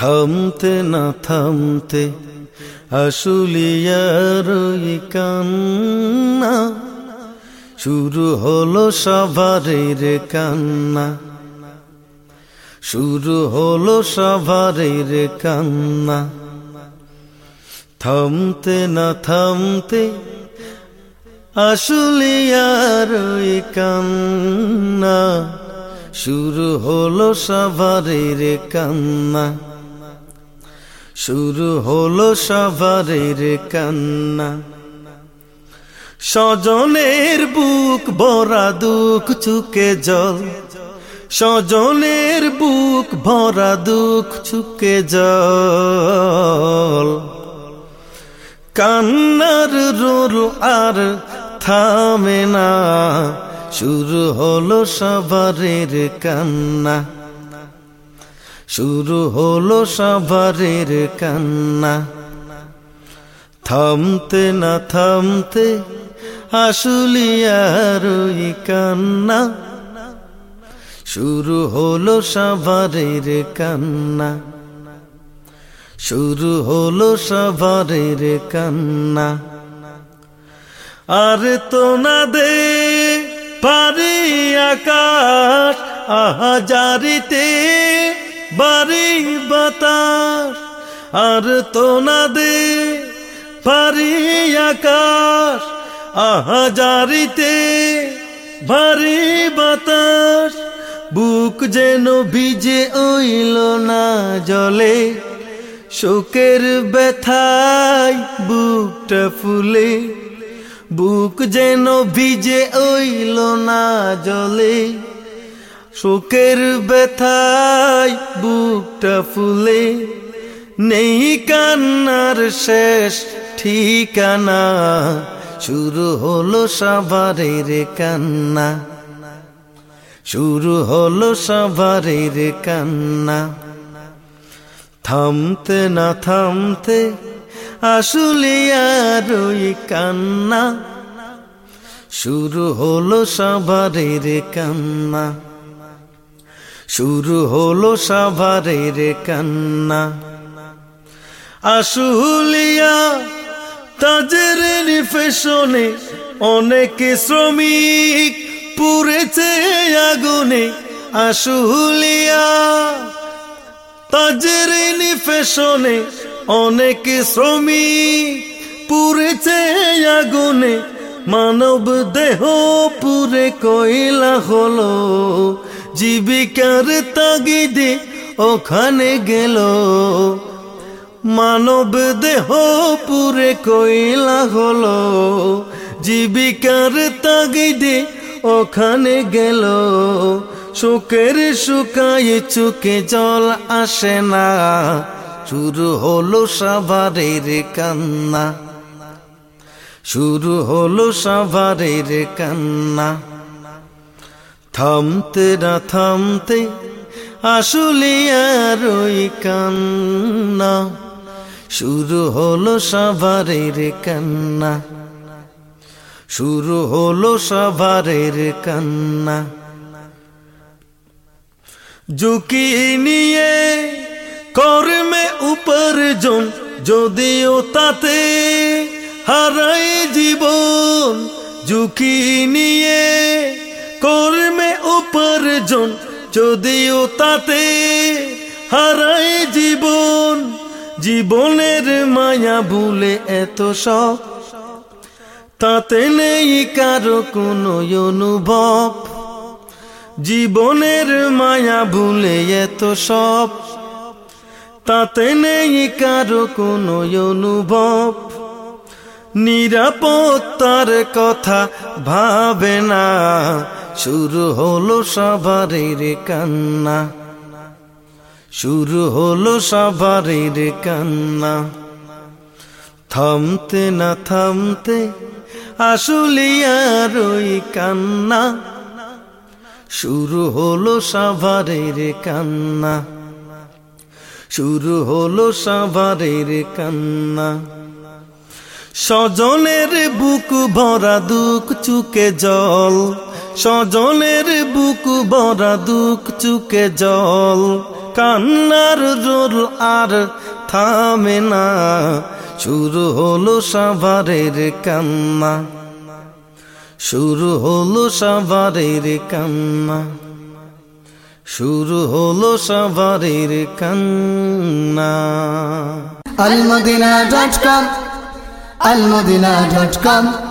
থামতে না থামতে আশুলিয়ার ওই কান্না শুরু হলো সবারের কান্না। শুরু হলো সবারের কান্না। থামতে না থামতে আশুলিয়ার ওই কান্না। শুরু হলো সবারের কান্না। শুরু হলো সবারের কান্না। স্বজনের বুক ভরা দুঃখ চুকে জল। স্বজনের বুক ভরা দুঃখ চুকে জল। কান্নার রোল আর থামে না। শুরু হলো সবারের কান্না। শুরু হলো সবারের কান্না। থামতে না থামতে আশুলিয়ার ওই কান্না। শুরু হলো সবারের কান্না। শুরু হলো সবারের কান্না। আর তো না দে পারি আকাশ আহাজারিতে বাড়ি বাতাস, আর তো না দে পারি আকাশ। আহাজারিতে ভারী বাতাস, বুক যেন ভিজে ওইল না জলে। শোকের ব্যথায় বুকটা ফুলে, বুক যেন ভিজে ওইল না জলে। শোকের ব্যথায় বুকটা ফুলে, নেই কান্নার শেষ ঠিকানা। শুরু হলো সবারের কান্না। শুরু হলো সবারের কান্না। থামতে না থামতে আসলে আর ওই কান্না। শুরু হলো সবারের কান্না। শুরু হলো সবারের কান্না। আশুলিয়া তাজের ফেশনে অনেক শ্রমিক পুরেছে আগুনে। আশুলিয়া তাজের ফেশনে অনেক শ্রমিক পুরেছে আগুনে। মানব দেহ পুরে কয়লা হলো। জীবিকার তাগিদে ওখানে গেল। মানব দেহ পুরে কইলা হলো। জীবিকার তাগিদে ওখানে গেল। শোকের শুকায় চুকে জল আসে না। শুরু হলো সাভারের কান্না। শুরু হলো সাভারের কান্না। থামতে না থামতে আসলে আর ওই কান্না শুরু হলো সাভারের কান্না। শুরু হলো সাভারের কান্না। ঝুঁকি নিয়ে কর্মে উপার্জন যদিও তাতে হারাই জীবন, ঝুঁকি নিয়ে কর্মে উপার্জন যদিও তাতে হারাই জীবন, জীবনের মায়া ভুলে এত সব তাতে নেই কারও কোনো অনুভব, জীবনের মায়া ভুলে এত সব তাতে নেই কারও কোনো অনুভব, নিরাপত্তার কথা ভাবে না। শুরু হলো সবারের কান্না। শুরু হলো সবারের কান্না। থামতে না থামতে আসলিয়ার ওই কান্না। শুরু হলো সাভারের কান্না। শুরু হলো সাভারের কান্না। স্বজনের বুক ভরা দুঃখ চুকে জল। স্বজনের বুক ভরা দুঃখ চুকে জল। কান্নার জোর আর থামে না। শুরু হলো সাভারের কান্না। শুরু হলো সাভারের কান্না। শুরু হলো সাভারের কান্না। almadina.com almadina.com